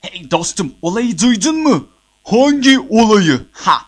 Hey dostum olayı duydun mu? Hangi olayı? Ha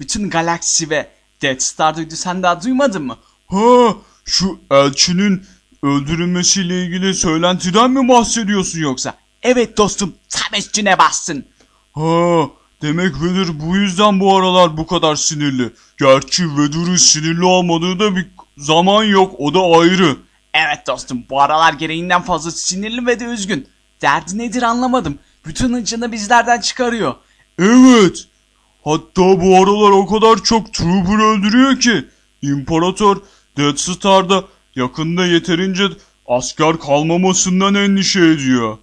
bütün galaksi ve Death Star duydu sen daha duymadın mı? Ha şu elçinin öldürülmesiyle ilgili söylentiden mi bahsediyorsun yoksa? Evet dostum tam üstüne bassın. Ha demek Vedir bu yüzden bu aralar bu kadar sinirli. Gerçi Vedir'in sinirli olmadığı da bir zaman yok o da ayrı. Evet dostum bu aralar gereğinden fazla sinirli ve de üzgün. Derdi nedir anlamadım. Bütün hıncını bizlerden çıkarıyor. Evet. Hatta bu aralar o kadar çok Trooper öldürüyor ki İmparator Death Star'da yakında yeterince asker kalmamasından endişe ediyor.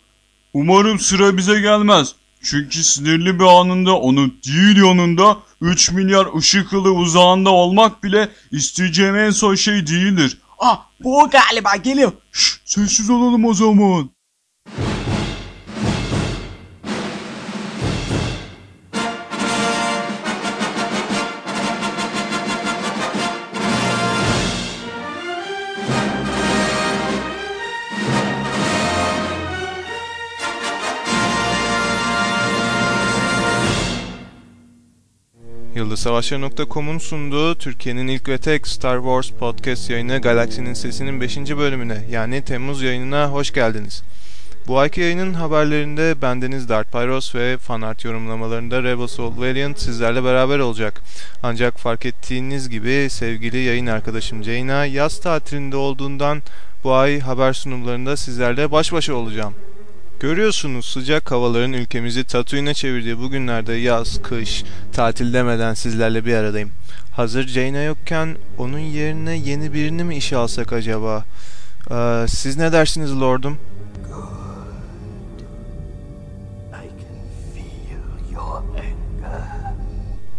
Umarım sıra bize gelmez. Çünkü sinirli bir anında onu değil yanında 3 milyar ışık yılı uzağında olmak bile isteyeceğim en son şey değildir. Ah bu o galiba geliyor. Şş, sessiz olalım o zaman. Yıldızsavaşları.com'un sunduğu Türkiye'nin ilk ve tek Star Wars podcast yayını Galaksinin Sesi'nin 5. bölümüne yani Temmuz yayınına hoş geldiniz. Bu ayki yayının haberlerinde bendeniz Darth Pyros ve fanart yorumlamalarında Rebel Soul Valiant sizlerle beraber olacak. Ancak fark ettiğiniz gibi sevgili yayın arkadaşım Jaina yaz tatilinde olduğundan bu ay haber sunumlarında sizlerle baş başa olacağım. Görüyorsunuz sıcak havaların ülkemizi Tatooine'e çevirdiği bu günlerde yaz, kış, tatil demeden sizlerle bir aradayım. Hazır Jaina yokken onun yerine yeni birini mi işe alsak acaba? Ee, siz ne dersiniz lordum?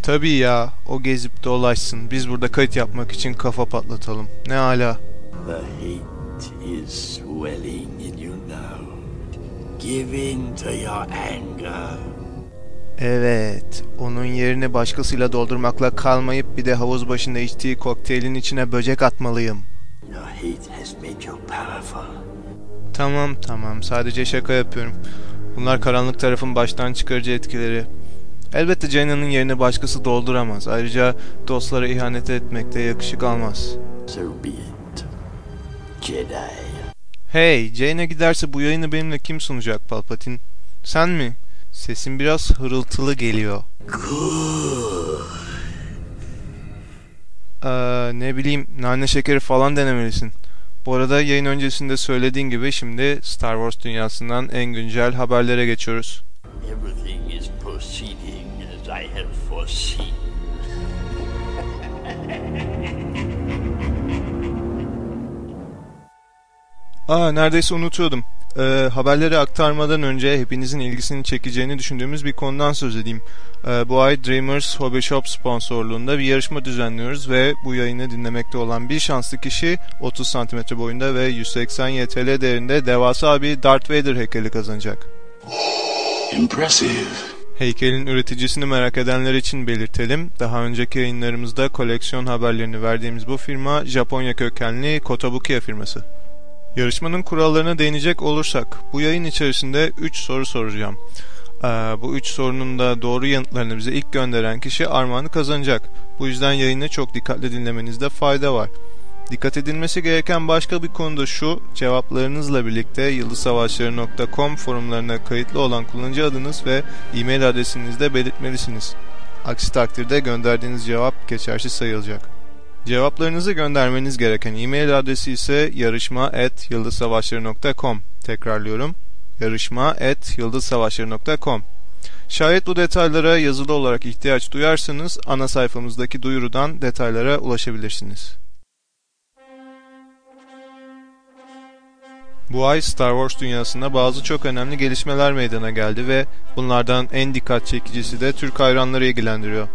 Tabii ya, o gezip dolaşsın. Biz burada kayıt yapmak için kafa patlatalım. Ne ala. The heat is swelling. Give in to your anger. Evet, onun yerini başkasıyla doldurmakla kalmayıp bir de havuz başında içtiği kokteylin içine böcek atmalıyım. Your heat has made you powerful. Tamam tamam sadece şaka yapıyorum. Bunlar karanlık tarafın baştan çıkarıcı etkileri. Elbette Jaina'nın yerini başkası dolduramaz. Ayrıca dostlara ihanet etmek de yakışık almaz. So be it. Jedi. Hey, Jaina giderse bu yayını benimle kim sunacak Palpatine? Sen mi? Sesin biraz hırıltılı geliyor. Ee, ne bileyim nane şekeri falan denemelisin. Bu arada yayın öncesinde söylediğin gibi şimdi Star Wars dünyasından en güncel haberlere geçiyoruz. Everything is proceeding as I have foreseen. Aa neredeyse unutuyordum. Ee, haberleri aktarmadan önce hepinizin ilgisini çekeceğini düşündüğümüz bir konudan söz edeyim. Ee, bu ay Dreamers Hobby Shop sponsorluğunda bir yarışma düzenliyoruz ve bu yayını dinlemekte olan bir şanslı kişi 30 cm boyunda ve 180 YTL değerinde devasa bir Darth Vader heykeli kazanacak. Impressive. Heykelin üreticisini merak edenler için belirtelim. Daha önceki yayınlarımızda koleksiyon haberlerini verdiğimiz bu firma Japonya kökenli Kotobukiya firması. Yarışmanın kurallarına değinecek olursak bu yayın içerisinde 3 soru soracağım. Ee, bu 3 sorunun da doğru yanıtlarını bize ilk gönderen kişi armağanı kazanacak. Bu yüzden yayını çok dikkatli dinlemenizde fayda var. Dikkat edilmesi gereken başka bir konu da şu, cevaplarınızla birlikte yıldızsavaşları.com forumlarına kayıtlı olan kullanıcı adınız ve e-mail adresinizi de belirtmelisiniz. Aksi takdirde gönderdiğiniz cevap geçersiz sayılacak. Cevaplarınızı göndermeniz gereken e-mail adresi ise yarışma@yıldızsavaşları.com. Tekrarlıyorum. yarışma@yıldızsavaşları.com. Şayet bu detaylara yazılı olarak ihtiyaç duyarsanız ana sayfamızdaki duyurudan detaylara ulaşabilirsiniz. Bu ay Star Wars dünyasında bazı çok önemli gelişmeler meydana geldi ve bunlardan en dikkat çekicisi de Türk hayranları ilgilendiriyor.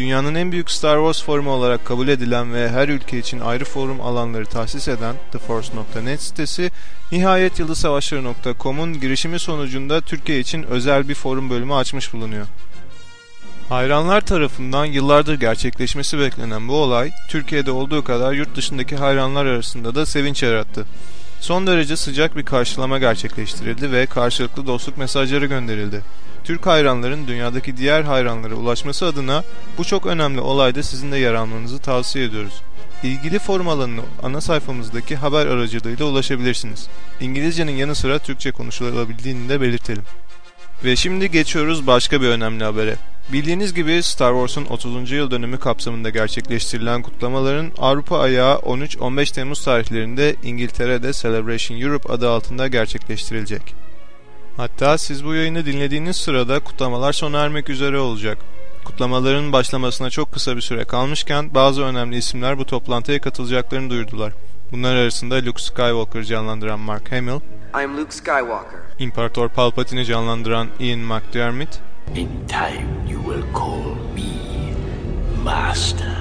Dünyanın en büyük Star Wars forumu olarak kabul edilen ve her ülke için ayrı forum alanları tahsis eden TheForce.net sitesi nihayet yıldızsavaşları.com'un girişimi sonucunda Türkiye için özel bir forum bölümü açmış bulunuyor. Hayranlar tarafından yıllardır gerçekleşmesi beklenen bu olay Türkiye'de olduğu kadar yurt dışındaki hayranlar arasında da sevinç yarattı. Son derece sıcak bir karşılama gerçekleştirildi ve karşılıklı dostluk mesajları gönderildi. Türk hayranların dünyadaki diğer hayranlara ulaşması adına bu çok önemli olayda sizin de yer almanızı tavsiye ediyoruz. İlgili forum alanına ana sayfamızdaki haber aracılığıyla ulaşabilirsiniz. İngilizcenin yanı sıra Türkçe konuşulabildiğini de belirtelim. Ve şimdi geçiyoruz başka bir önemli habere. Bildiğiniz gibi Star Wars'un 30. yıl dönümü kapsamında gerçekleştirilen kutlamaların Avrupa ayağı 13-15 Temmuz tarihlerinde İngiltere'de Celebration Europe adı altında gerçekleştirilecek. Hatta siz bu yayını dinlediğiniz sırada kutlamalar sona ermek üzere olacak. Kutlamaların başlamasına çok kısa bir süre kalmışken bazı önemli isimler bu toplantıya katılacaklarını duyurdular. Bunlar arasında Luke Skywalker canlandıran Mark Hamill, I'm Luke Skywalker. İmparator Palpatine'i canlandıran Ian McDiarmid, In time, you will call me Master.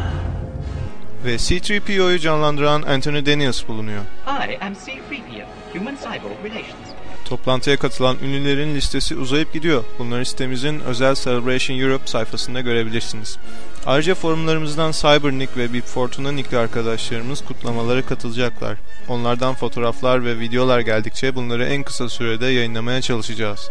ve C-3PO'yu canlandıran Anthony Daniels bulunuyor. I am C-3PO, Human Cyborg Relations. Toplantıya katılan ünlülerin listesi uzayıp gidiyor. Bunları sitemizin özel Celebration Europe sayfasında görebilirsiniz. Ayrıca forumlarımızdan Cybernick ve Bip Fortuna Nick'li arkadaşlarımız kutlamalara katılacaklar. Onlardan fotoğraflar ve videolar geldikçe bunları en kısa sürede yayınlamaya çalışacağız.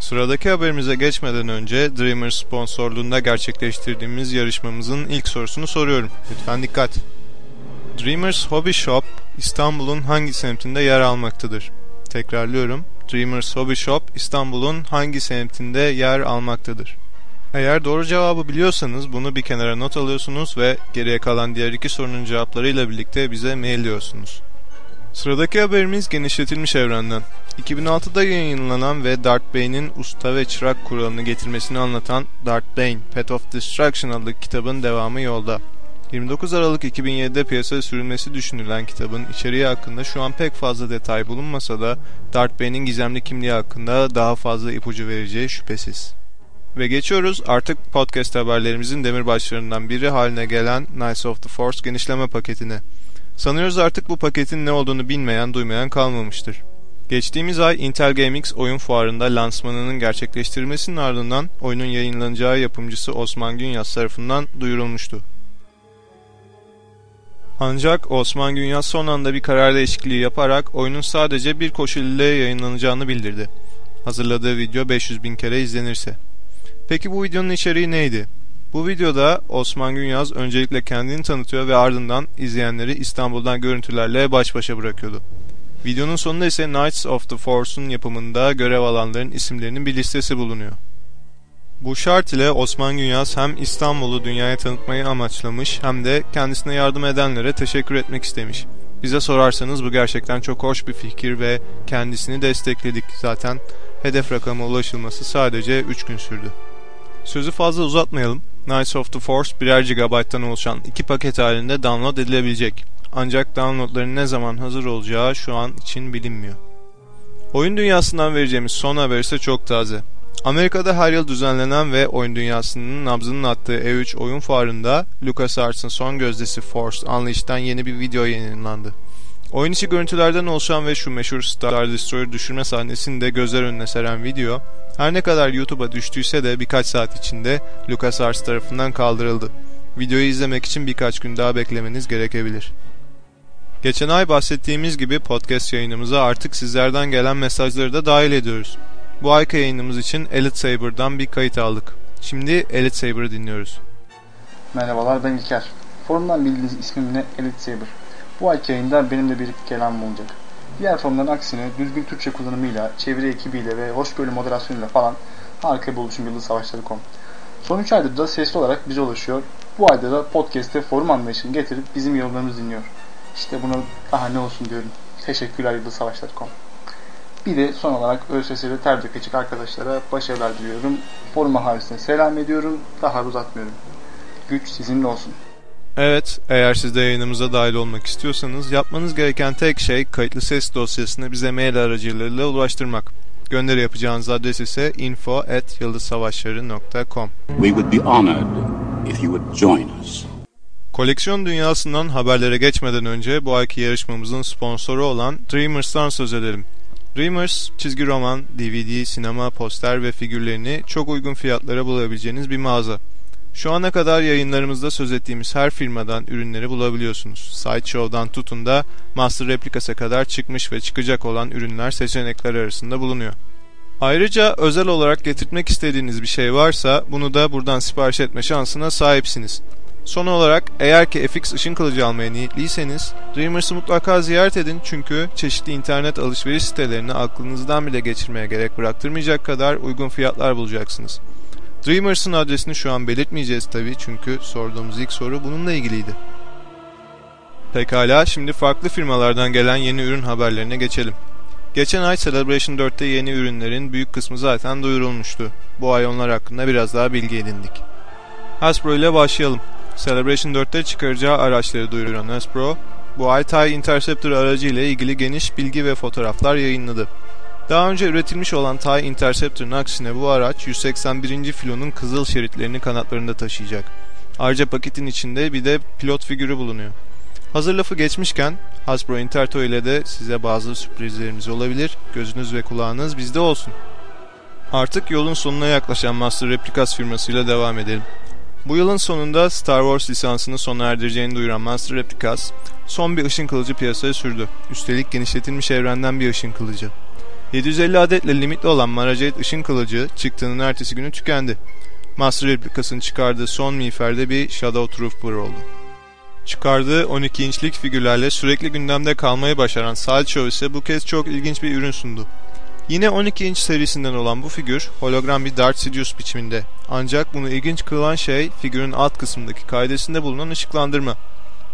Sıradaki haberimize geçmeden önce Dreamer sponsorluğunda gerçekleştirdiğimiz yarışmamızın ilk sorusunu soruyorum. Lütfen dikkat. Dreamers Hobby Shop İstanbul'un hangi semtinde yer almaktadır? Tekrarlıyorum. Dreamers Hobby Shop İstanbul'un hangi semtinde yer almaktadır? Eğer doğru cevabı biliyorsanız bunu bir kenara not alıyorsunuz ve geriye kalan diğer iki sorunun cevaplarıyla birlikte bize mailliyorsunuz. Sıradaki haberimiz genişletilmiş evrenden. 2006'da yayınlanan ve Darth Bane'in usta ve çırak kuralını getirmesini anlatan Darth Bane, Path of Destruction adlı kitabın devamı yolda. 29 Aralık 2007'de piyasaya sürülmesi düşünülen kitabın içeriği hakkında şu an pek fazla detay bulunmasa da Darth Bane'in gizemli kimliği hakkında daha fazla ipucu vereceği şüphesiz. Ve geçiyoruz artık podcast haberlerimizin demirbaşlarından biri haline gelen Knights of the Force genişleme paketine. Sanıyoruz artık bu paketin ne olduğunu bilmeyen duymayan kalmamıştır. Geçtiğimiz ay Intel GameX oyun fuarında lansmanının gerçekleştirilmesinin ardından oyunun yayınlanacağı yapımcısı Osman Günyas tarafından duyurulmuştu. Ancak Osman Günyas son anda bir karar değişikliği yaparak oyunun sadece bir koşul ile yayınlanacağını bildirdi. Hazırladığı video 500 bin kere izlenirse. Peki bu videonun içeriği neydi? Bu videoda Osman Günyaz öncelikle kendini tanıtıyor ve ardından izleyenleri İstanbul'dan görüntülerle baş başa bırakıyordu. Videonun sonunda ise Knights of the Force'un yapımında görev alanların isimlerinin bir listesi bulunuyor. Bu şart ile Osman Günyaz hem İstanbul'u dünyaya tanıtmayı amaçlamış hem de kendisine yardım edenlere teşekkür etmek istemiş. Bize sorarsanız bu gerçekten çok hoş bir fikir ve kendisini destekledik zaten. Hedef rakama ulaşılması sadece 3 gün sürdü. Sözü fazla uzatmayalım. Knights of the Force birer GB'dan oluşan iki paket halinde download edilebilecek. Ancak downloadların ne zaman hazır olacağı şu an için bilinmiyor. Oyun dünyasından vereceğimiz son haber ise çok taze. Amerika'da her yıl düzenlenen ve oyun dünyasının nabzının attığı E3 oyun fuarında LucasArts'ın son gözdesi Force Unleashed'den yeni bir video yayınlandı. Oyun içi görüntülerden oluşan ve şu meşhur Star Destroyer düşürme sahnesini de gözler önüne seren video, her ne kadar YouTube'a düştüyse de birkaç saat içinde LucasArts tarafından kaldırıldı. Videoyu izlemek için birkaç gün daha beklemeniz gerekebilir. Geçen ay bahsettiğimiz gibi podcast yayınımıza artık sizlerden gelen mesajları da dahil ediyoruz. Bu ayki yayınımız için Elite Saber'dan bir kayıt aldık. Şimdi Elite Saber'ı dinliyoruz. Merhabalar ben İlker. Forumdan bildiğiniz ismimle Elite Saber. Bu ayki yayında benimle bir kelam olacak. Diğer forumların aksine düzgün Türkçe kullanımıyla, çeviri ekibiyle ve hoşgörülü moderasyonuyla falan harika bir oluşum Yıldız Savaşları.com. Son 3 aydır da sesli olarak bize ulaşıyor. Bu ayda da podcast'te forum anlayışını getirip bizim yorumlarımızı dinliyor. İşte buna daha ne olsun diyorum. Teşekkürler Yıldız Savaşları.com. Bir de son olarak ÖSS'de ter dökecek arkadaşlara başarılar diliyorum. Forum ahalisine selam ediyorum. Daha da uzatmıyorum. Güç sizinle olsun. Evet, eğer siz de yayınımıza dahil olmak istiyorsanız yapmanız gereken tek şey kayıtlı ses dosyasını bize mail aracılığıyla ulaştırmak. Gönderi yapacağınız adres ise info@yıldızsavaşları.com. We would be honored if you would join us. Koleksiyon dünyasından haberlere geçmeden önce bu ayki yarışmamızın sponsoru olan Dreamers'tan söz edelim. Dreamers, çizgi roman, DVD, sinema, poster ve figürlerini çok uygun fiyatlara bulabileceğiniz bir mağaza. Şu ana kadar yayınlarımızda söz ettiğimiz her firmadan ürünleri bulabiliyorsunuz. Sideshow'dan tutun da Master Replicas'a kadar çıkmış ve çıkacak olan ürünler seçenekler arasında bulunuyor. Ayrıca özel olarak getirtmek istediğiniz bir şey varsa bunu da buradan sipariş etme şansına sahipsiniz. Son olarak eğer ki FX ışın kılıcı almaya niyetliyseniz Dreamers'ı mutlaka ziyaret edin çünkü çeşitli internet alışveriş sitelerini aklınızdan bile geçirmeye gerek bıraktırmayacak kadar uygun fiyatlar bulacaksınız. Dreamers'ın adresini şu an belirtmeyeceğiz tabii çünkü sorduğumuz ilk soru bununla ilgiliydi. Pekala şimdi farklı firmalardan gelen yeni ürün haberlerine geçelim. Geçen ay Celebration 4'te yeni ürünlerin büyük kısmı zaten duyurulmuştu. Bu ay onlar hakkında biraz daha bilgi edindik. Hasbro ile başlayalım. Celebration 4'te çıkaracağı araçları duyuran Hasbro, bu ay TIE Interceptor aracı ile ilgili geniş bilgi ve fotoğraflar yayınladı. Daha önce üretilmiş olan TIE Interceptor'ın aksine bu araç 181. filonun kızıl şeritlerini kanatlarında taşıyacak. Ayrıca paketin içinde bir de pilot figürü bulunuyor. Hazır lafı geçmişken Hasbro Interto ile de size bazı sürprizlerimiz olabilir. Gözünüz ve kulağınız bizde olsun. Artık yolun sonuna yaklaşan Master Replicas firmasıyla devam edelim. Bu yılın sonunda Star Wars lisansını sona erdireceğini duyuran Master Replicas, son bir ışın kılıcı piyasaya sürdü. Üstelik genişletilmiş evrenden bir ışın kılıcı. 750 adetle limitli olan Mara Jade ışın kılıcı çıktığının ertesi günü tükendi. Master Replicas'ın çıkardığı son miğferde bir Shadow Trooper oldu. Çıkardığı 12 inçlik figürlerle sürekli gündemde kalmayı başaran Sideshow ise bu kez çok ilginç bir ürün sundu. Yine 12 inç serisinden olan bu figür hologram bir Darth Sidious biçiminde. Ancak bunu ilginç kılan şey figürün alt kısmındaki kaidesinde bulunan ışıklandırma.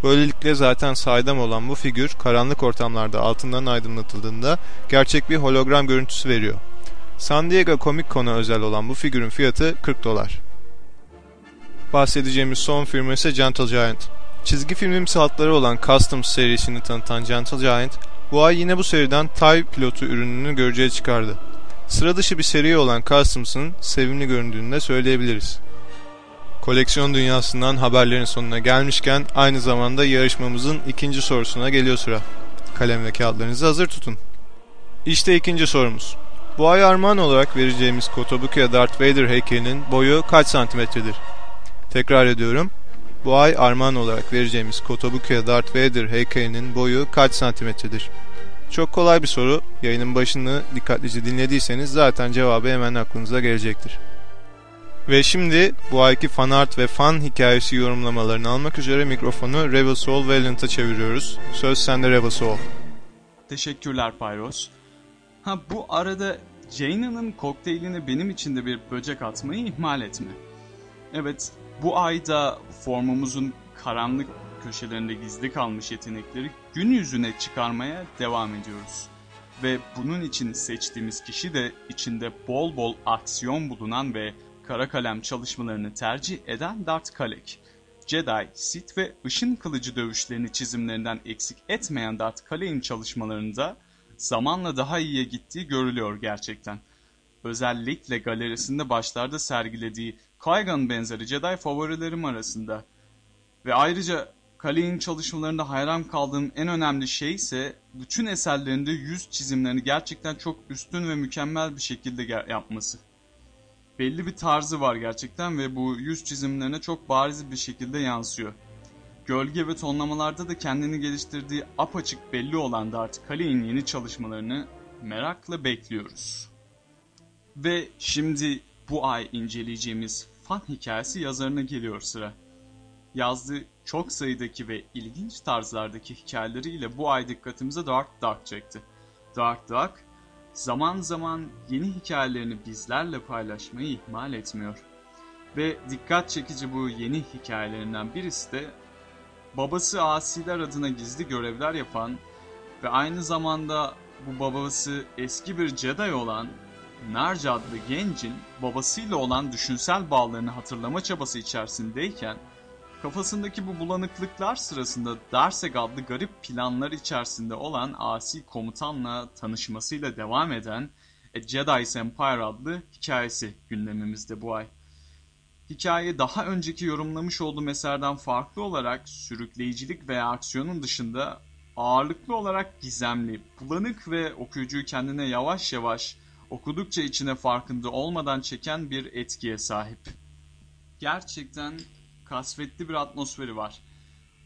Böylelikle zaten saydam olan bu figür karanlık ortamlarda altından aydınlatıldığında gerçek bir hologram görüntüsü veriyor. San Diego Comic Con'a özel olan bu figürün fiyatı 40 dolar. Bahsedeceğimiz son firma ise Gentle Giant. Çizgi filmimsi hatları olan Customs serisini tanıtan Gentle Giant, bu ay yine bu seriden TIE pilotu ürününü göreceği çıkardı. Sıra dışı bir seri olan Customs'ın sevimli göründüğünü de söyleyebiliriz. Koleksiyon dünyasından haberlerin sonuna gelmişken aynı zamanda yarışmamızın ikinci sorusuna geliyor sıra. Kalem ve kağıtlarınızı hazır tutun. İşte ikinci sorumuz. Bu ay armağan olarak vereceğimiz Kotobukiya Darth Vader heykelinin boyu kaç santimetredir? Tekrar ediyorum. Bu ay armağan olarak vereceğimiz Kotobukiya Darth Vader heykelinin boyu kaç santimetredir? Çok kolay bir soru. Yayının başını dikkatlice dinlediyseniz zaten cevabı hemen aklınıza gelecektir. Ve şimdi bu ayki fan art ve fan hikayesi yorumlamalarını almak üzere mikrofonu Rebel Soul Valiant'a çeviriyoruz. Söz sende Rebel Soul. Teşekkürler Pyros. Ha bu arada Jaina'nın kokteyline benim için de bir böcek atmayı ihmal etme. Evet bu ayda formumuzun karanlık köşelerinde gizli kalmış yetenekleri gün yüzüne çıkarmaya devam ediyoruz. Ve bunun için seçtiğimiz kişi de içinde bol bol aksiyon bulunan ve kara kalem çalışmalarını tercih eden Dart Kalek. Jedi, Sith ve ışın kılıcı dövüşlerini çizimlerinden eksik etmeyen Dart Kalek'in çalışmalarında zamanla daha iyiye gittiği görülüyor gerçekten. Özellikle galerisinde başlarda sergilediği Qui-Gon benzeri Jedi favorilerim arasında. Ve ayrıca Kalek'in çalışmalarında hayran kaldığım en önemli şey ise bütün eserlerinde yüz çizimlerini gerçekten çok üstün ve mükemmel bir şekilde yapması belli bir tarzı var gerçekten ve bu yüz çizimlerine çok bariz bir şekilde yansıyor. Gölge ve tonlamalarda da kendini geliştirdiği apaçık belli olan Dart Kaley'in yeni çalışmalarını merakla bekliyoruz. Ve şimdi bu ay inceleyeceğimiz fan hikayesi yazarına geliyor sıra. Yazdığı çok sayıdaki ve ilginç tarzlardaki hikayeleriyle bu ay dikkatimize Dark Duck çekti. Dark Duck, zaman zaman yeni hikayelerini bizlerle paylaşmayı ihmal etmiyor. Ve dikkat çekici bu yeni hikayelerinden birisi de babası asiler adına gizli görevler yapan ve aynı zamanda bu babası eski bir Jedi olan Narja adlı gencin babasıyla olan düşünsel bağlarını hatırlama çabası içerisindeyken kafasındaki bu bulanıklıklar sırasında Darseg adlı garip planlar içerisinde olan asi komutanla tanışmasıyla devam eden A Jedi Empire adlı hikayesi gündemimizde bu ay. Hikaye daha önceki yorumlamış olduğum eserden farklı olarak sürükleyicilik veya aksiyonun dışında ağırlıklı olarak gizemli, bulanık ve okuyucuyu kendine yavaş yavaş okudukça içine farkında olmadan çeken bir etkiye sahip. gerçekten kasvetli bir atmosferi var.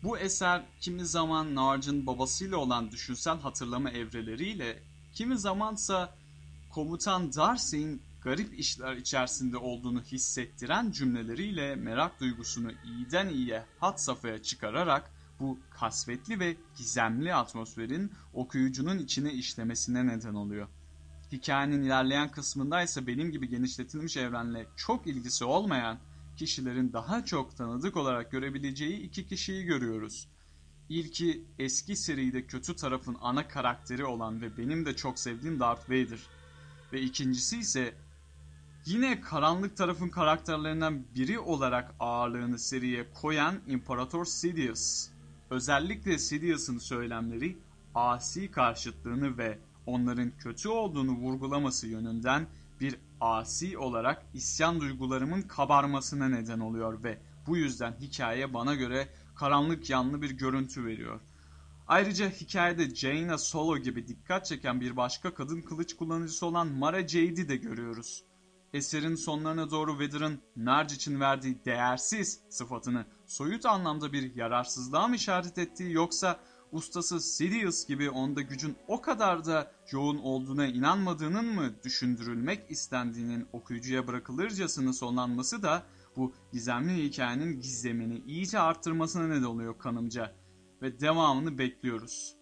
Bu eser kimi zaman Narc'ın babasıyla olan düşünsel hatırlama evreleriyle, kimi zamansa komutan Darcy'in garip işler içerisinde olduğunu hissettiren cümleleriyle merak duygusunu iyiden iyiye hat safhaya çıkararak bu kasvetli ve gizemli atmosferin okuyucunun içine işlemesine neden oluyor. Hikayenin ilerleyen kısmında ise benim gibi genişletilmiş evrenle çok ilgisi olmayan kişilerin daha çok tanıdık olarak görebileceği iki kişiyi görüyoruz. İlki eski seride kötü tarafın ana karakteri olan ve benim de çok sevdiğim Darth Vader. Ve ikincisi ise yine karanlık tarafın karakterlerinden biri olarak ağırlığını seriye koyan İmparator Sidious. Özellikle Sidious'ın söylemleri asi karşıtlığını ve onların kötü olduğunu vurgulaması yönünden bir asi olarak isyan duygularımın kabarmasına neden oluyor ve bu yüzden hikaye bana göre karanlık yanlı bir görüntü veriyor. Ayrıca hikayede Jaina Solo gibi dikkat çeken bir başka kadın kılıç kullanıcısı olan Mara Jade'i de görüyoruz. Eserin sonlarına doğru Vader'ın Narc için verdiği değersiz sıfatını soyut anlamda bir yararsızlığa mı işaret ettiği yoksa ustası Sidious gibi onda gücün o kadar da yoğun olduğuna inanmadığının mı düşündürülmek istendiğinin okuyucuya bırakılırcasına sonlanması da bu gizemli hikayenin gizemini iyice arttırmasına neden oluyor kanımca ve devamını bekliyoruz.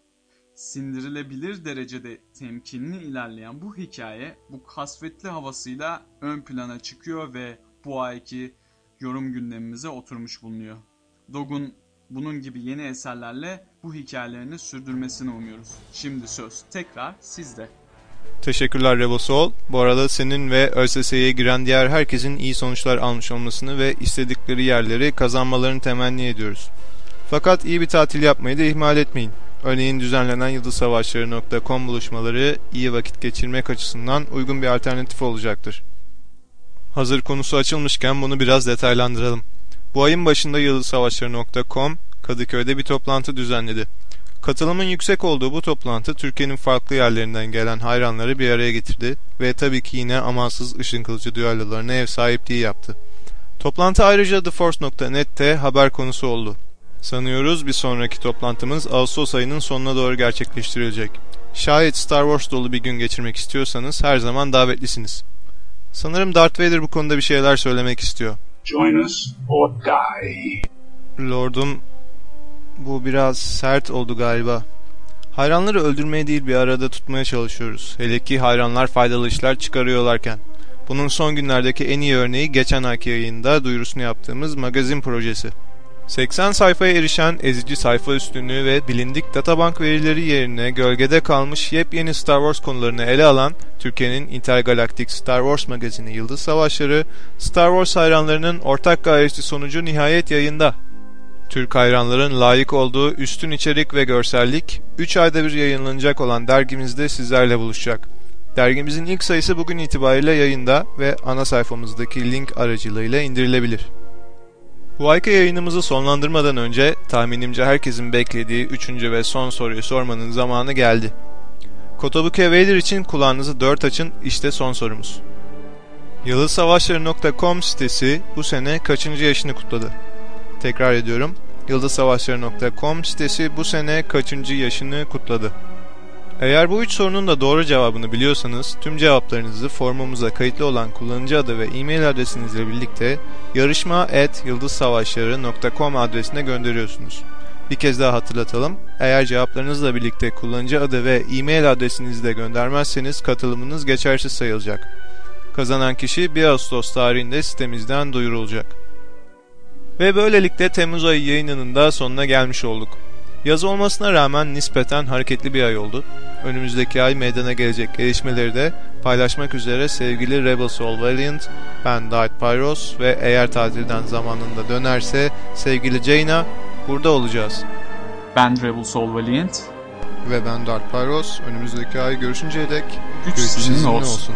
Sindirilebilir derecede temkinli ilerleyen bu hikaye bu kasvetli havasıyla ön plana çıkıyor ve bu ayki yorum gündemimize oturmuş bulunuyor. Dog'un bunun gibi yeni eserlerle bu hikayelerini sürdürmesini umuyoruz. Şimdi söz tekrar sizde. Teşekkürler Rebosol. Bu arada senin ve ÖSS'ye giren diğer herkesin iyi sonuçlar almış olmasını ve istedikleri yerleri kazanmalarını temenni ediyoruz. Fakat iyi bir tatil yapmayı da ihmal etmeyin. Örneğin düzenlenen yıldızsavaşları.com buluşmaları iyi vakit geçirmek açısından uygun bir alternatif olacaktır. Hazır konusu açılmışken bunu biraz detaylandıralım. Bu ayın başında yıldızsavaşları.com Kadıköy'de bir toplantı düzenledi. Katılımın yüksek olduğu bu toplantı Türkiye'nin farklı yerlerinden gelen hayranları bir araya getirdi ve tabii ki yine amansız ışın kılıcı düellolarına ev sahipliği yaptı. Toplantı ayrıca TheForce.net'te haber konusu oldu. Sanıyoruz bir sonraki toplantımız Ağustos ayının sonuna doğru gerçekleştirilecek. Şayet Star Wars dolu bir gün geçirmek istiyorsanız her zaman davetlisiniz. Sanırım Darth Vader bu konuda bir şeyler söylemek istiyor. Join us or die. Lordum bu biraz sert oldu galiba. Hayranları öldürmeye değil bir arada tutmaya çalışıyoruz. Hele ki hayranlar faydalı işler çıkarıyorlarken. Bunun son günlerdeki en iyi örneği geçen ayki yayında duyurusunu yaptığımız magazin projesi. 80 sayfaya erişen ezici sayfa üstünlüğü ve bilindik databank verileri yerine gölgede kalmış yepyeni Star Wars konularını ele alan Türkiye'nin intergalaktik Star Wars magazini Yıldız Savaşları, Star Wars hayranlarının ortak gayesi sonucu nihayet yayında. Türk hayranların layık olduğu üstün içerik ve görsellik 3 ayda bir yayınlanacak olan dergimizde sizlerle buluşacak. Dergimizin ilk sayısı bugün itibariyle yayında ve ana sayfamızdaki link aracılığıyla indirilebilir. Bu ayki yayınımızı sonlandırmadan önce tahminimce herkesin beklediği üçüncü ve son soruyu sormanın zamanı geldi. Kotobuki Vader için kulağınızı dört açın işte son sorumuz. Yıldızsavaşları.com sitesi bu sene kaçıncı yaşını kutladı? Tekrar ediyorum. Yıldızsavaşları.com sitesi bu sene kaçıncı yaşını kutladı? Eğer bu üç sorunun da doğru cevabını biliyorsanız tüm cevaplarınızı formumuza kayıtlı olan kullanıcı adı ve e-mail adresinizle birlikte yarışma@yıldızsavaşları.com adresine gönderiyorsunuz. Bir kez daha hatırlatalım. Eğer cevaplarınızla birlikte kullanıcı adı ve e-mail adresinizi de göndermezseniz katılımınız geçersiz sayılacak. Kazanan kişi 1 Ağustos tarihinde sitemizden duyurulacak. Ve böylelikle Temmuz ayı yayınının da sonuna gelmiş olduk. Yaz olmasına rağmen nispeten hareketli bir ay oldu. Önümüzdeki ay meydana gelecek gelişmeleri de paylaşmak üzere sevgili Rebel Soul Valiant, ben Darth Pyros ve eğer tatilden zamanında dönerse sevgili Jaina burada olacağız. Ben Rebel Soul Valiant. Ve ben Darth Pyros. Önümüzdeki ay görüşünceye dek Güç güç sizinle olsun. olsun.